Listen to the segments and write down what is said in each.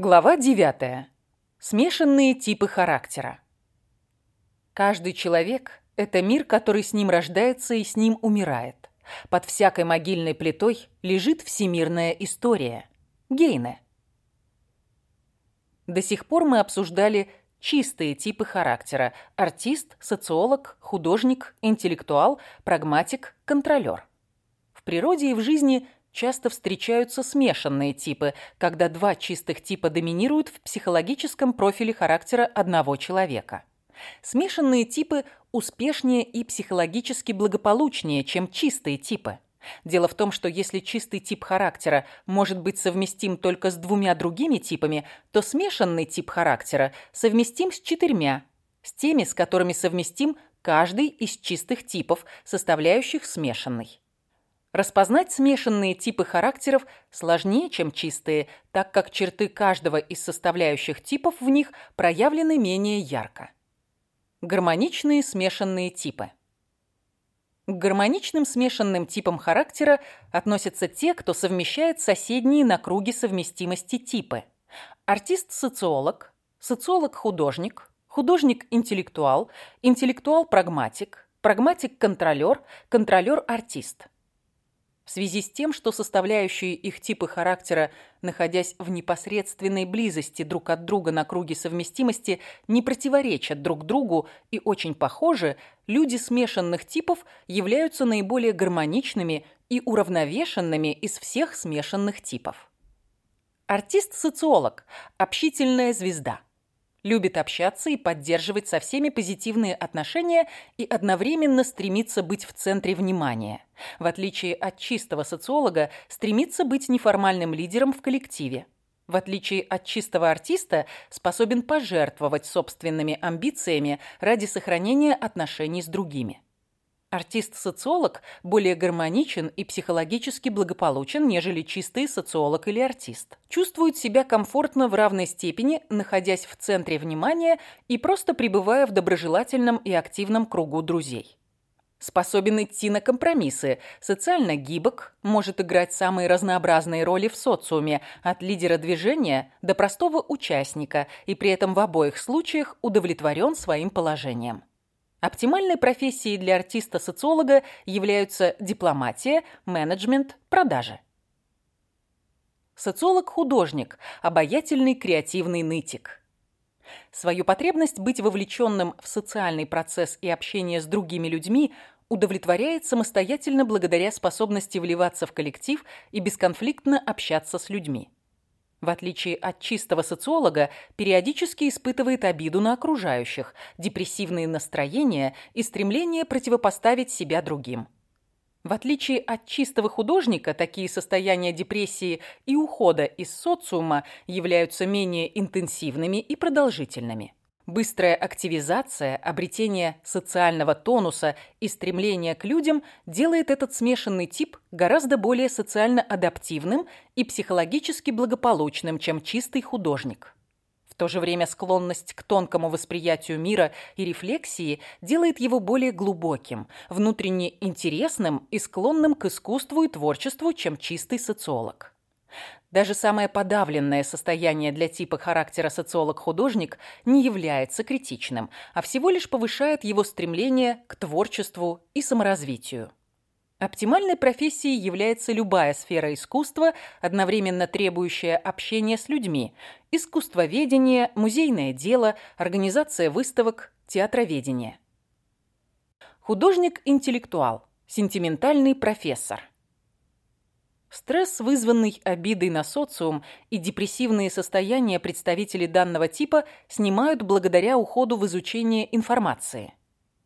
Глава 9. Смешанные типы характера. Каждый человек – это мир, который с ним рождается и с ним умирает. Под всякой могильной плитой лежит всемирная история. Гейне. До сих пор мы обсуждали чистые типы характера – артист, социолог, художник, интеллектуал, прагматик, контролер. В природе и в жизни – часто встречаются смешанные типы, когда два чистых типа доминируют в психологическом профиле характера одного человека. Смешанные типы успешнее и психологически благополучнее, чем чистые типы. Дело в том, что если чистый тип характера может быть совместим только с двумя другими типами, то смешанный тип характера совместим с четырьмя, с теми, с которыми совместим каждый из чистых типов, составляющих смешанный. Распознать смешанные типы характеров сложнее, чем чистые, так как черты каждого из составляющих типов в них проявлены менее ярко. Гармоничные смешанные типы. К гармоничным смешанным типам характера относятся те, кто совмещает соседние на круге совместимости типы. Артист-социолог, социолог-художник, художник-интеллектуал, интеллектуал-прагматик, прагматик-контролер, контролер-артист – в связи с тем, что составляющие их типы характера, находясь в непосредственной близости друг от друга на круге совместимости, не противоречат друг другу и очень похожи, люди смешанных типов являются наиболее гармоничными и уравновешенными из всех смешанных типов. Артист-социолог – общительная звезда – любит общаться и поддерживать со всеми позитивные отношения и одновременно стремится быть в центре внимания. В отличие от чистого социолога, стремится быть неформальным лидером в коллективе. В отличие от чистого артиста, способен пожертвовать собственными амбициями ради сохранения отношений с другими. Артист-социолог более гармоничен и психологически благополучен, нежели чистый социолог или артист. Чувствует себя комфортно в равной степени, находясь в центре внимания и просто пребывая в доброжелательном и активном кругу друзей. Способен идти на компромиссы, социально гибок, может играть самые разнообразные роли в социуме, от лидера движения до простого участника, и при этом в обоих случаях удовлетворен своим положением. Оптимальной профессией для артиста-социолога являются дипломатия, менеджмент, продажи. Социолог-художник – обаятельный креативный нытик. Свою потребность быть вовлеченным в социальный процесс и общение с другими людьми удовлетворяет самостоятельно благодаря способности вливаться в коллектив и бесконфликтно общаться с людьми в отличие от чистого социолога, периодически испытывает обиду на окружающих, депрессивные настроения и стремление противопоставить себя другим. В отличие от чистого художника, такие состояния депрессии и ухода из социума являются менее интенсивными и продолжительными. Быстрая активизация, обретение социального тонуса и стремление к людям делает этот смешанный тип гораздо более социально адаптивным и психологически благополучным, чем чистый художник. В то же время склонность к тонкому восприятию мира и рефлексии делает его более глубоким, внутренне интересным и склонным к искусству и творчеству, чем чистый социолог. Даже самое подавленное состояние для типа характера социолог-художник не является критичным, а всего лишь повышает его стремление к творчеству и саморазвитию. Оптимальной профессией является любая сфера искусства, одновременно требующая общения с людьми – искусствоведение, музейное дело, организация выставок, театроведение. Художник-интеллектуал, сентиментальный профессор – Стресс, вызванный обидой на социум, и депрессивные состояния представителей данного типа снимают благодаря уходу в изучение информации.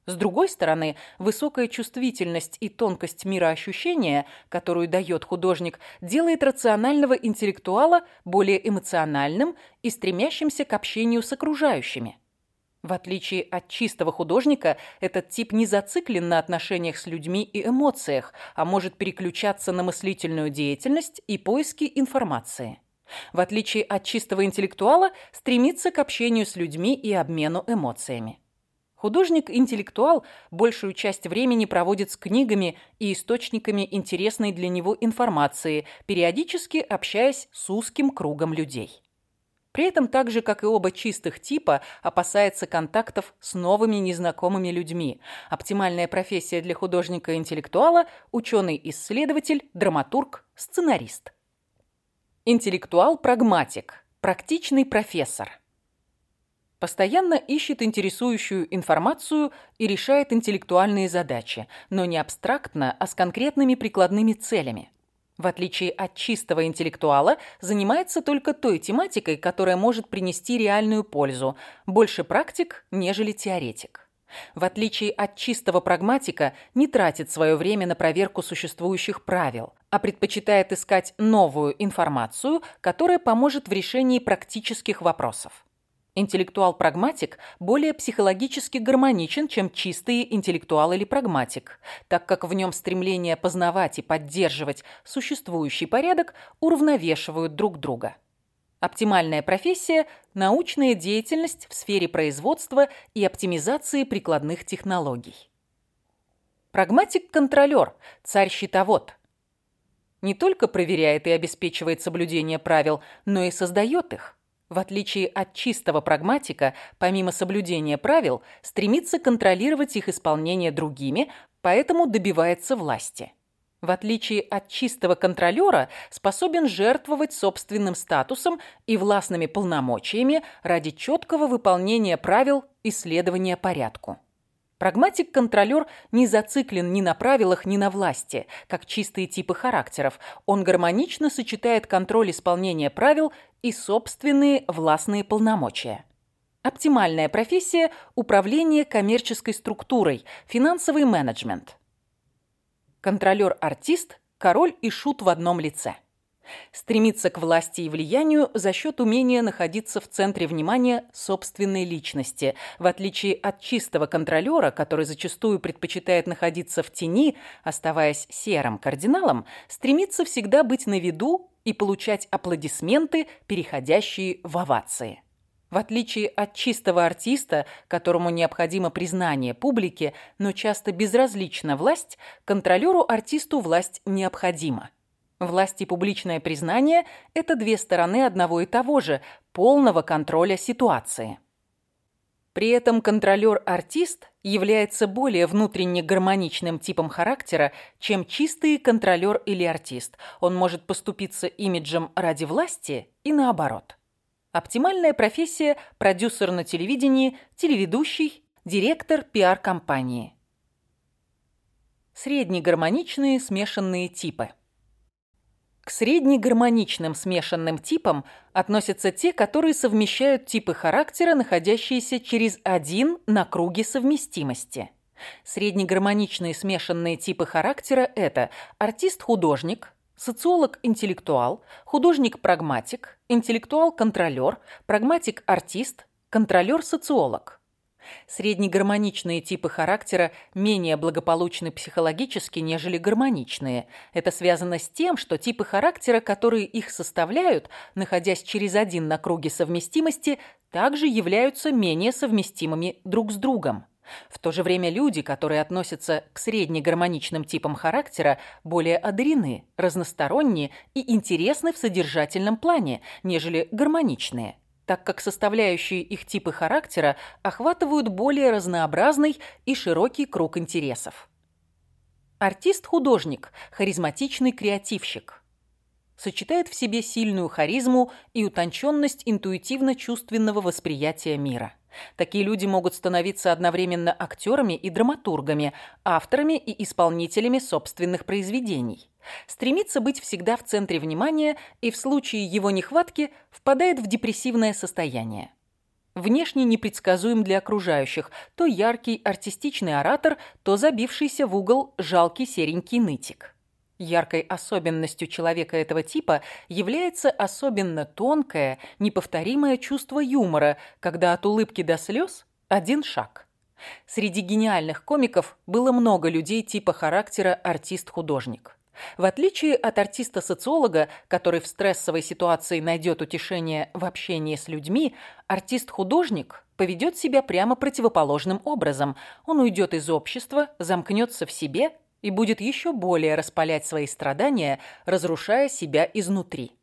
С другой стороны, высокая чувствительность и тонкость мироощущения, которую дает художник, делает рационального интеллектуала более эмоциональным и стремящимся к общению с окружающими. В отличие от чистого художника, этот тип не зациклен на отношениях с людьми и эмоциях, а может переключаться на мыслительную деятельность и поиски информации. В отличие от чистого интеллектуала, стремится к общению с людьми и обмену эмоциями. Художник-интеллектуал большую часть времени проводит с книгами и источниками интересной для него информации, периодически общаясь с узким кругом людей. При этом так же, как и оба чистых типа, опасается контактов с новыми незнакомыми людьми. Оптимальная профессия для художника-интеллектуала – ученый-исследователь, драматург, сценарист. Интеллектуал-прагматик, практичный профессор. Постоянно ищет интересующую информацию и решает интеллектуальные задачи, но не абстрактно, а с конкретными прикладными целями в отличие от чистого интеллектуала, занимается только той тематикой, которая может принести реальную пользу, больше практик, нежели теоретик. В отличие от чистого прагматика, не тратит свое время на проверку существующих правил, а предпочитает искать новую информацию, которая поможет в решении практических вопросов. Интеллектуал-прагматик более психологически гармоничен, чем чистый интеллектуал или прагматик, так как в нем стремление познавать и поддерживать существующий порядок уравновешивают друг друга. Оптимальная профессия – научная деятельность в сфере производства и оптимизации прикладных технологий. Прагматик-контролер, царь-щитовод – не только проверяет и обеспечивает соблюдение правил, но и создает их – в отличие от чистого прагматика, помимо соблюдения правил, стремится контролировать их исполнение другими, поэтому добивается власти. В отличие от чистого контролера, способен жертвовать собственным статусом и властными полномочиями ради четкого выполнения правил и следования порядку. Прагматик-контролер не зациклен ни на правилах, ни на власти, как чистые типы характеров. Он гармонично сочетает контроль исполнения правил и собственные властные полномочия. Оптимальная профессия – управление коммерческой структурой, финансовый менеджмент. Контролер-артист – король и шут в одном лице. Стремится к власти и влиянию за счет умения находиться в центре внимания собственной личности, в отличие от чистого контролера, который зачастую предпочитает находиться в тени, оставаясь серым кардиналом, стремится всегда быть на виду и получать аплодисменты, переходящие в овации. В отличие от чистого артиста, которому необходимо признание публики, но часто безразлична власть, контролеру-артисту власть необходима. Власть и публичное признание – это две стороны одного и того же, полного контроля ситуации. При этом контролер-артист является более внутренне гармоничным типом характера, чем чистый контролер или артист. Он может поступиться имиджем ради власти и наоборот. Оптимальная профессия – продюсер на телевидении, телеведущий, директор пиар-компании. Среднегармоничные смешанные типы – к среднегармоничным смешанным типам относятся те, которые совмещают типы характера, находящиеся через один на круге совместимости. Среднегармоничные смешанные типы характера – это артист-художник, социолог-интеллектуал, художник-прагматик, интеллектуал-контролер, прагматик-артист, контролер-социолог – Среднегармоничные типы характера менее благополучны психологически, нежели гармоничные. Это связано с тем, что типы характера, которые их составляют, находясь через один на круге совместимости, также являются менее совместимыми друг с другом. В то же время люди, которые относятся к среднегармоничным типам характера, более одарены, разносторонние и интересны в содержательном плане, нежели гармоничные так как составляющие их типы характера охватывают более разнообразный и широкий круг интересов. Артист-художник, харизматичный креативщик. Сочетает в себе сильную харизму и утонченность интуитивно-чувственного восприятия мира. Такие люди могут становиться одновременно актерами и драматургами, авторами и исполнителями собственных произведений. Стремится быть всегда в центре внимания и в случае его нехватки впадает в депрессивное состояние. Внешне непредсказуем для окружающих, то яркий артистичный оратор, то забившийся в угол жалкий серенький нытик. Яркой особенностью человека этого типа является особенно тонкое, неповторимое чувство юмора, когда от улыбки до слез один шаг. Среди гениальных комиков было много людей типа характера артист-художник. В отличие от артиста-социолога, который в стрессовой ситуации найдет утешение в общении с людьми, артист-художник поведет себя прямо противоположным образом. Он уйдет из общества, замкнется в себе и будет еще более распалять свои страдания, разрушая себя изнутри.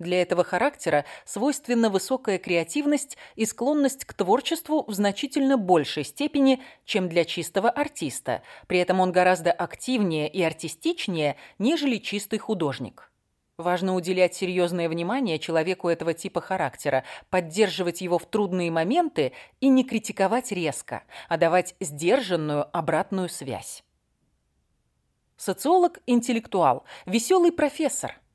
Для этого характера свойственна высокая креативность и склонность к творчеству в значительно большей степени, чем для чистого артиста. При этом он гораздо активнее и артистичнее, нежели чистый художник. Важно уделять серьезное внимание человеку этого типа характера, поддерживать его в трудные моменты и не критиковать резко, а давать сдержанную обратную связь. Социолог-интеллектуал, веселый профессор –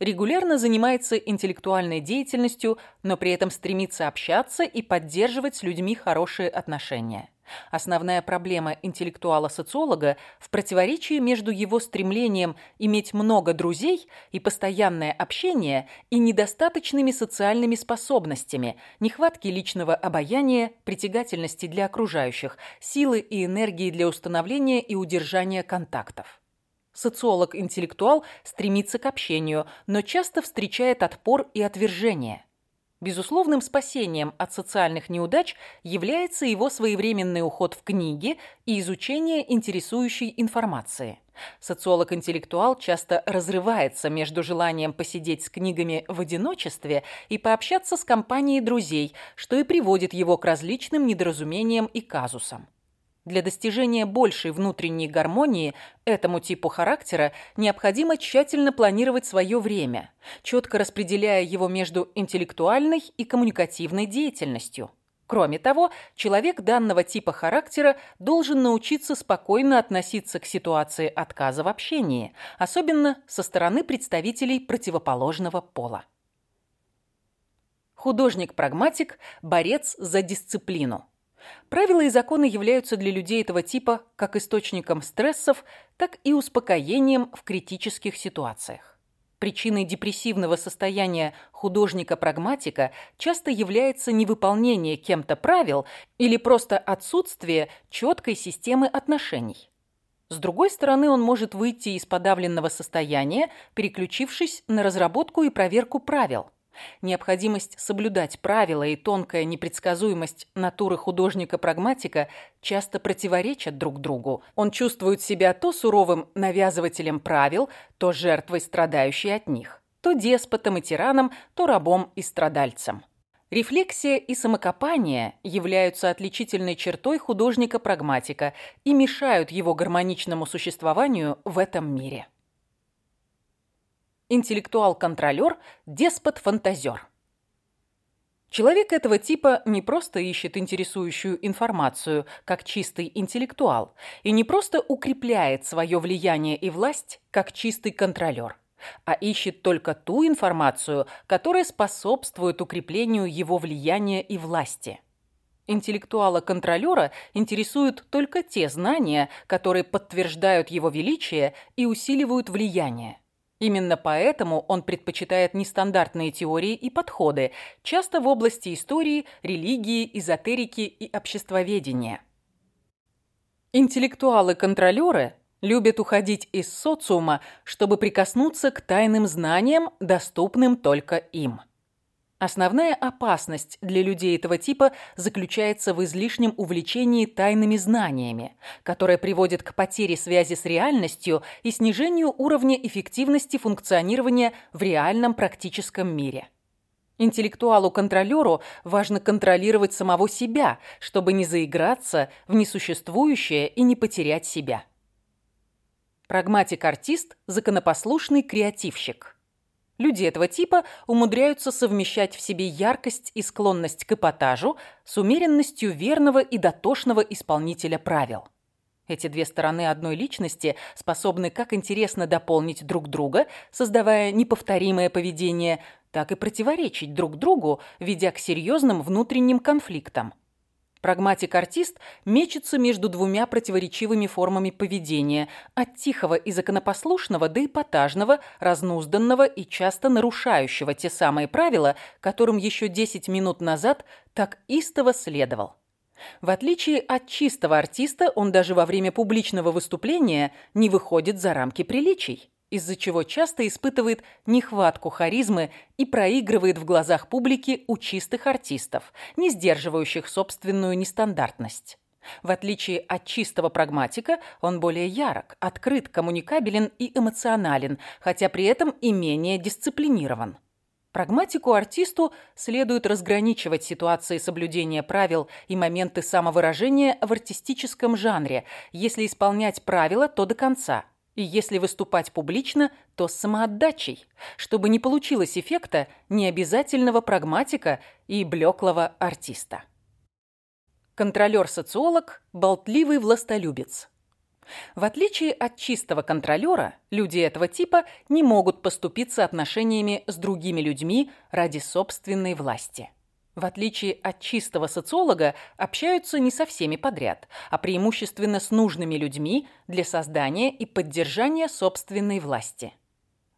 регулярно занимается интеллектуальной деятельностью, но при этом стремится общаться и поддерживать с людьми хорошие отношения. Основная проблема интеллектуала-социолога в противоречии между его стремлением иметь много друзей и постоянное общение и недостаточными социальными способностями, нехватки личного обаяния, притягательности для окружающих, силы и энергии для установления и удержания контактов. Социолог-интеллектуал стремится к общению, но часто встречает отпор и отвержение. Безусловным спасением от социальных неудач является его своевременный уход в книги и изучение интересующей информации. Социолог-интеллектуал часто разрывается между желанием посидеть с книгами в одиночестве и пообщаться с компанией друзей, что и приводит его к различным недоразумениям и казусам. Для достижения большей внутренней гармонии этому типу характера необходимо тщательно планировать свое время, четко распределяя его между интеллектуальной и коммуникативной деятельностью. Кроме того, человек данного типа характера должен научиться спокойно относиться к ситуации отказа в общении, особенно со стороны представителей противоположного пола. Художник-прагматик – борец за дисциплину. Правила и законы являются для людей этого типа как источником стрессов, так и успокоением в критических ситуациях. Причиной депрессивного состояния художника-прагматика часто является невыполнение кем-то правил или просто отсутствие четкой системы отношений. С другой стороны, он может выйти из подавленного состояния, переключившись на разработку и проверку правил. Необходимость соблюдать правила и тонкая непредсказуемость натуры художника-прагматика часто противоречат друг другу. Он чувствует себя то суровым навязывателем правил, то жертвой, страдающей от них, то деспотом и тираном, то рабом и страдальцем. Рефлексия и самокопание являются отличительной чертой художника-прагматика и мешают его гармоничному существованию в этом мире. Интеллектуал-контролер, деспот-фантазер. Человек этого типа не просто ищет интересующую информацию, как чистый интеллектуал, и не просто укрепляет свое влияние и власть, как чистый контролер, а ищет только ту информацию, которая способствует укреплению его влияния и власти. Интеллектуала-контролера интересуют только те знания, которые подтверждают его величие и усиливают влияние. Именно поэтому он предпочитает нестандартные теории и подходы, часто в области истории, религии, эзотерики и обществоведения. Интеллектуалы-контролеры любят уходить из социума, чтобы прикоснуться к тайным знаниям, доступным только им. Основная опасность для людей этого типа заключается в излишнем увлечении тайными знаниями, которое приводит к потере связи с реальностью и снижению уровня эффективности функционирования в реальном практическом мире. Интеллектуалу-контролеру важно контролировать самого себя, чтобы не заиграться в несуществующее и не потерять себя. Прагматик-артист – законопослушный креативщик – Люди этого типа умудряются совмещать в себе яркость и склонность к эпатажу с умеренностью верного и дотошного исполнителя правил. Эти две стороны одной личности способны как интересно дополнить друг друга, создавая неповторимое поведение, так и противоречить друг другу, ведя к серьезным внутренним конфликтам. Прагматик-артист мечется между двумя противоречивыми формами поведения, от тихого и законопослушного до эпатажного, разнузданного и часто нарушающего те самые правила, которым еще 10 минут назад так истово следовал. В отличие от чистого артиста, он даже во время публичного выступления не выходит за рамки приличий из-за чего часто испытывает нехватку харизмы и проигрывает в глазах публики у чистых артистов, не сдерживающих собственную нестандартность. В отличие от чистого прагматика, он более ярок, открыт, коммуникабелен и эмоционален, хотя при этом и менее дисциплинирован. Прагматику-артисту следует разграничивать ситуации соблюдения правил и моменты самовыражения в артистическом жанре. Если исполнять правила, то до конца. И если выступать публично, то с самоотдачей, чтобы не получилось эффекта необязательного прагматика и блеклого артиста. Контролер-социолог – болтливый властолюбец. В отличие от чистого контролера, люди этого типа не могут поступиться отношениями с другими людьми ради собственной власти. В отличие от чистого социолога, общаются не со всеми подряд, а преимущественно с нужными людьми для создания и поддержания собственной власти.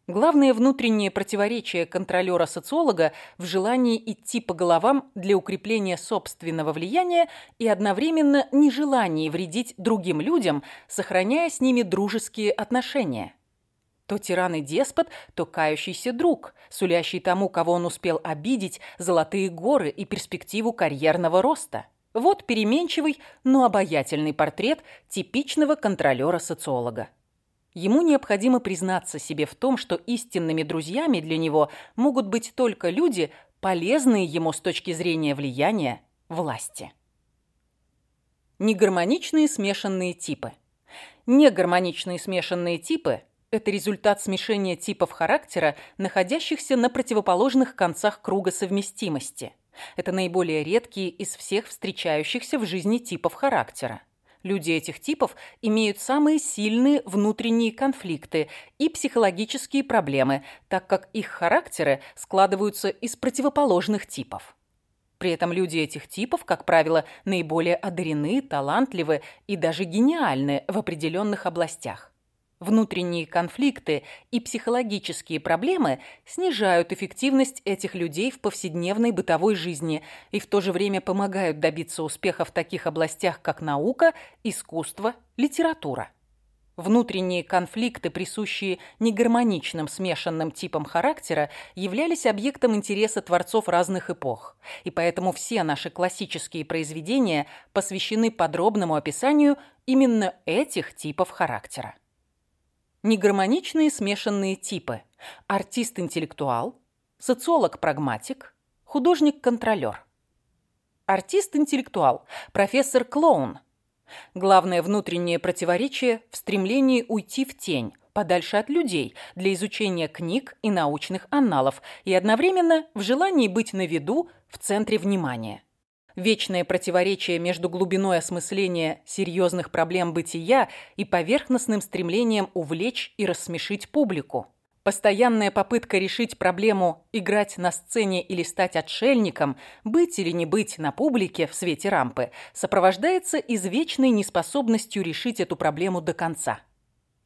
Главное внутреннее противоречие контролера-социолога в желании идти по головам для укрепления собственного влияния и одновременно нежелании вредить другим людям, сохраняя с ними дружеские отношения. То тиран и деспот, то кающийся друг, сулящий тому, кого он успел обидеть, золотые горы и перспективу карьерного роста. Вот переменчивый, но обаятельный портрет типичного контролера-социолога. Ему необходимо признаться себе в том, что истинными друзьями для него могут быть только люди, полезные ему с точки зрения влияния власти. Негармоничные смешанные типы. Негармоничные смешанные типы – это результат смешения типов характера, находящихся на противоположных концах круга совместимости. Это наиболее редкие из всех встречающихся в жизни типов характера. Люди этих типов имеют самые сильные внутренние конфликты и психологические проблемы, так как их характеры складываются из противоположных типов. При этом люди этих типов, как правило, наиболее одарены, талантливы и даже гениальны в определенных областях. Внутренние конфликты и психологические проблемы снижают эффективность этих людей в повседневной бытовой жизни и в то же время помогают добиться успеха в таких областях, как наука, искусство, литература. Внутренние конфликты, присущие негармоничным смешанным типам характера, являлись объектом интереса творцов разных эпох, и поэтому все наши классические произведения посвящены подробному описанию именно этих типов характера. Негармоничные смешанные типы. Артист-интеллектуал, социолог-прагматик, художник-контролер. Артист-интеллектуал, профессор-клоун. Главное внутреннее противоречие в стремлении уйти в тень, подальше от людей, для изучения книг и научных анналов, и одновременно в желании быть на виду в центре внимания вечное противоречие между глубиной осмысления серьезных проблем бытия и поверхностным стремлением увлечь и рассмешить публику. Постоянная попытка решить проблему играть на сцене или стать отшельником, быть или не быть на публике в свете рампы, сопровождается извечной неспособностью решить эту проблему до конца.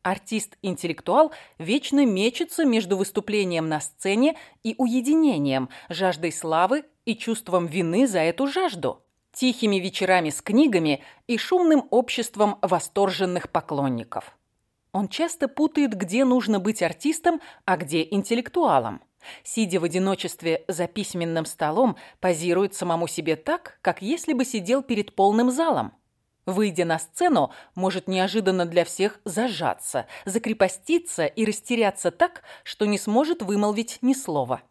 Артист-интеллектуал вечно мечется между выступлением на сцене и уединением, жаждой славы и чувством вины за эту жажду, тихими вечерами с книгами и шумным обществом восторженных поклонников. Он часто путает, где нужно быть артистом, а где интеллектуалом. Сидя в одиночестве за письменным столом, позирует самому себе так, как если бы сидел перед полным залом. Выйдя на сцену, может неожиданно для всех зажаться, закрепоститься и растеряться так, что не сможет вымолвить ни слова.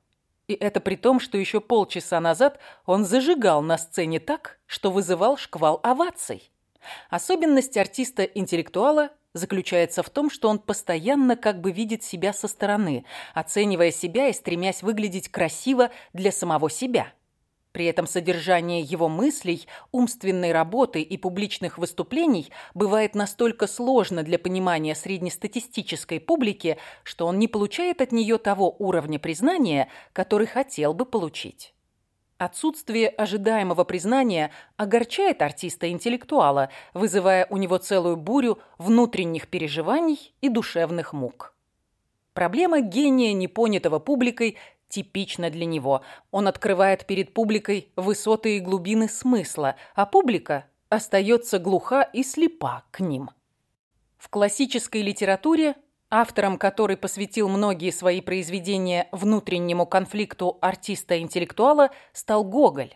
И это при том, что еще полчаса назад он зажигал на сцене так, что вызывал шквал оваций. Особенность артиста-интеллектуала заключается в том, что он постоянно как бы видит себя со стороны, оценивая себя и стремясь выглядеть красиво для самого себя. При этом содержание его мыслей, умственной работы и публичных выступлений бывает настолько сложно для понимания среднестатистической публики, что он не получает от нее того уровня признания, который хотел бы получить. Отсутствие ожидаемого признания огорчает артиста-интеллектуала, вызывая у него целую бурю внутренних переживаний и душевных мук. Проблема гения, непонятого публикой, типично для него. Он открывает перед публикой высоты и глубины смысла, а публика остается глуха и слепа к ним. В классической литературе, автором которой посвятил многие свои произведения внутреннему конфликту артиста-интеллектуала, стал Гоголь.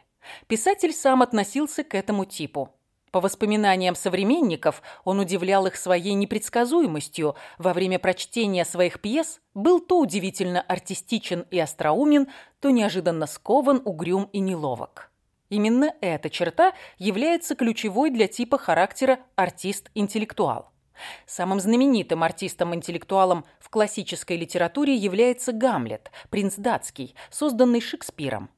Писатель сам относился к этому типу. По воспоминаниям современников, он удивлял их своей непредсказуемостью. Во время прочтения своих пьес был то удивительно артистичен и остроумен, то неожиданно скован, угрюм и неловок. Именно эта черта является ключевой для типа характера артист-интеллектуал. Самым знаменитым артистом-интеллектуалом в классической литературе является Гамлет, принц датский, созданный Шекспиром.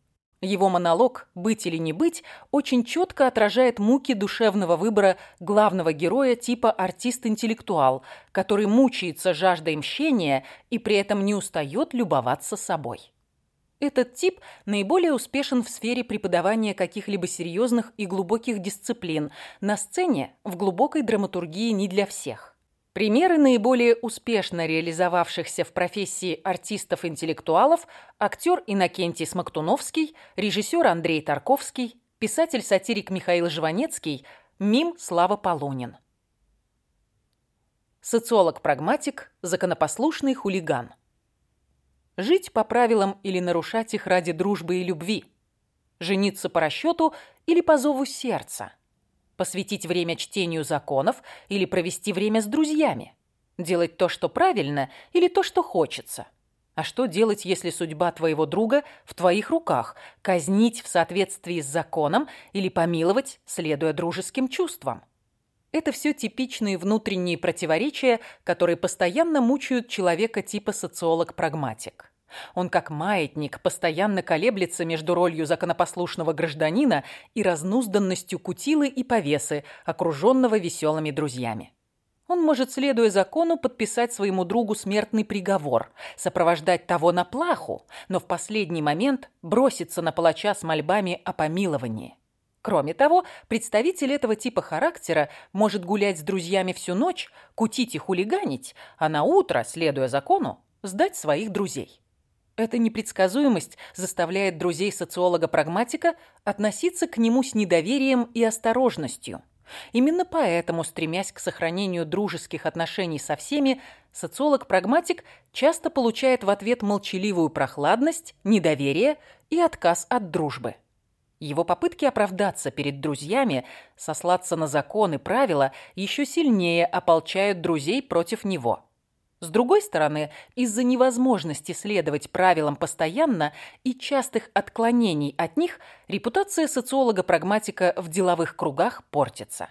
Его монолог «Быть или не быть» очень четко отражает муки душевного выбора главного героя типа артист-интеллектуал, который мучается жаждой мщения и при этом не устает любоваться собой. Этот тип наиболее успешен в сфере преподавания каких-либо серьезных и глубоких дисциплин. На сцене в глубокой драматургии не для всех. Примеры наиболее успешно реализовавшихся в профессии артистов-интеллектуалов – актер Иннокентий Смоктуновский, режиссер Андрей Тарковский, писатель-сатирик Михаил Жванецкий, мим Слава Полунин. Социолог-прагматик, законопослушный хулиган. Жить по правилам или нарушать их ради дружбы и любви. Жениться по расчету или по зову сердца – Посвятить время чтению законов или провести время с друзьями? Делать то, что правильно, или то, что хочется? А что делать, если судьба твоего друга в твоих руках? Казнить в соответствии с законом или помиловать, следуя дружеским чувствам? Это все типичные внутренние противоречия, которые постоянно мучают человека типа социолог-прагматик. Он, как маятник, постоянно колеблется между ролью законопослушного гражданина и разнузданностью кутилы и повесы, окруженного веселыми друзьями. Он может, следуя закону, подписать своему другу смертный приговор, сопровождать того на плаху, но в последний момент броситься на палача с мольбами о помиловании. Кроме того, представитель этого типа характера может гулять с друзьями всю ночь, кутить и хулиганить, а на утро, следуя закону, сдать своих друзей. Эта непредсказуемость заставляет друзей социолога-прагматика относиться к нему с недоверием и осторожностью. Именно поэтому, стремясь к сохранению дружеских отношений со всеми, социолог-прагматик часто получает в ответ молчаливую прохладность, недоверие и отказ от дружбы. Его попытки оправдаться перед друзьями, сослаться на законы, правила, еще сильнее ополчают друзей против него – с другой стороны, из-за невозможности следовать правилам постоянно и частых отклонений от них, репутация социолога-прагматика в деловых кругах портится.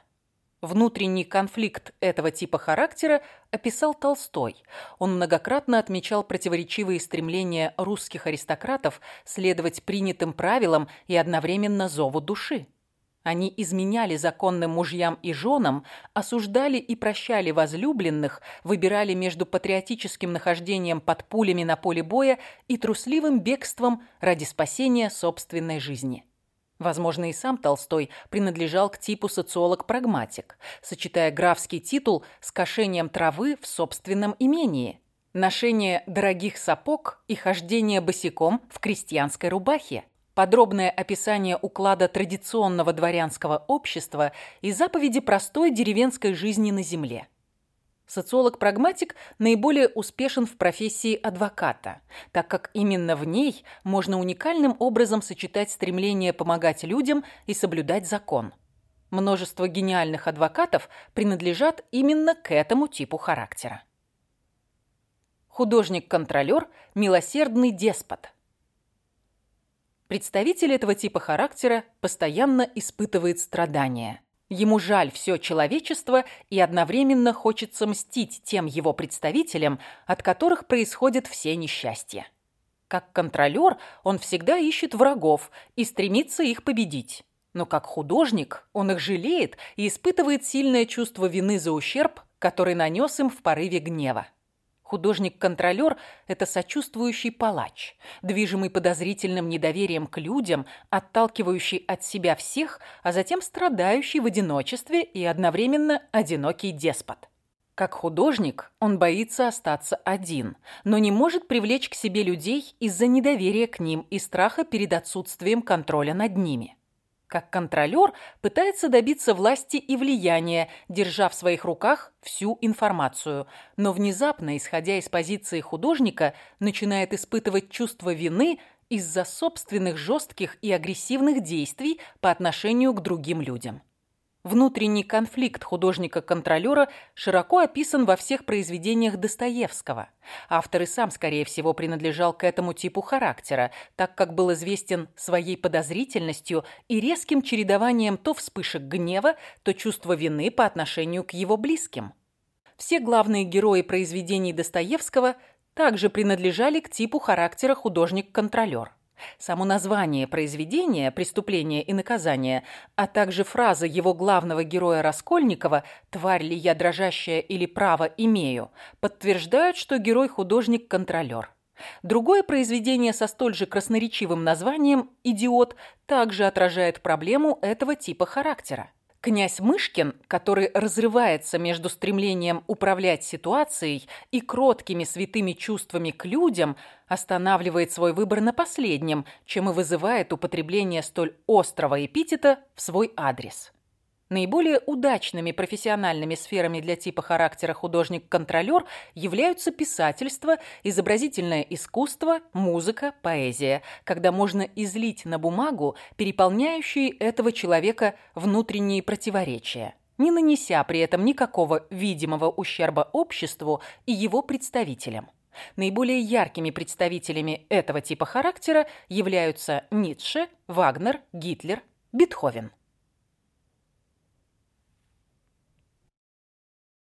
Внутренний конфликт этого типа характера описал Толстой. Он многократно отмечал противоречивые стремления русских аристократов следовать принятым правилам и одновременно зову души. Они изменяли законным мужьям и женам, осуждали и прощали возлюбленных, выбирали между патриотическим нахождением под пулями на поле боя и трусливым бегством ради спасения собственной жизни. Возможно, и сам Толстой принадлежал к типу социолог-прагматик, сочетая графский титул с кошением травы в собственном имении, ношение дорогих сапог и хождение босиком в крестьянской рубахе подробное описание уклада традиционного дворянского общества и заповеди простой деревенской жизни на земле. Социолог-прагматик наиболее успешен в профессии адвоката, так как именно в ней можно уникальным образом сочетать стремление помогать людям и соблюдать закон. Множество гениальных адвокатов принадлежат именно к этому типу характера. Художник-контролер – милосердный деспот – Представитель этого типа характера постоянно испытывает страдания. Ему жаль все человечество и одновременно хочется мстить тем его представителям, от которых происходят все несчастья. Как контролер он всегда ищет врагов и стремится их победить. Но как художник он их жалеет и испытывает сильное чувство вины за ущерб, который нанес им в порыве гнева. Художник-контролер – это сочувствующий палач, движимый подозрительным недоверием к людям, отталкивающий от себя всех, а затем страдающий в одиночестве и одновременно одинокий деспот. Как художник он боится остаться один, но не может привлечь к себе людей из-за недоверия к ним и страха перед отсутствием контроля над ними как контролер пытается добиться власти и влияния, держа в своих руках всю информацию, но внезапно, исходя из позиции художника, начинает испытывать чувство вины из-за собственных жестких и агрессивных действий по отношению к другим людям. Внутренний конфликт художника-контролера широко описан во всех произведениях Достоевского. Автор и сам, скорее всего, принадлежал к этому типу характера, так как был известен своей подозрительностью и резким чередованием то вспышек гнева, то чувства вины по отношению к его близким. Все главные герои произведений Достоевского также принадлежали к типу характера художник-контролер. Само название произведения «Преступление и наказание», а также фраза его главного героя Раскольникова «Тварь ли я дрожащая или право имею» подтверждают, что герой-художник-контролер. Другое произведение со столь же красноречивым названием «Идиот» также отражает проблему этого типа характера. Князь Мышкин, который разрывается между стремлением управлять ситуацией и кроткими святыми чувствами к людям, останавливает свой выбор на последнем, чем и вызывает употребление столь острого эпитета в свой адрес. Наиболее удачными профессиональными сферами для типа характера художник-контролер являются писательство, изобразительное искусство, музыка, поэзия, когда можно излить на бумагу переполняющие этого человека внутренние противоречия, не нанеся при этом никакого видимого ущерба обществу и его представителям. Наиболее яркими представителями этого типа характера являются Ницше, Вагнер, Гитлер, Бетховен.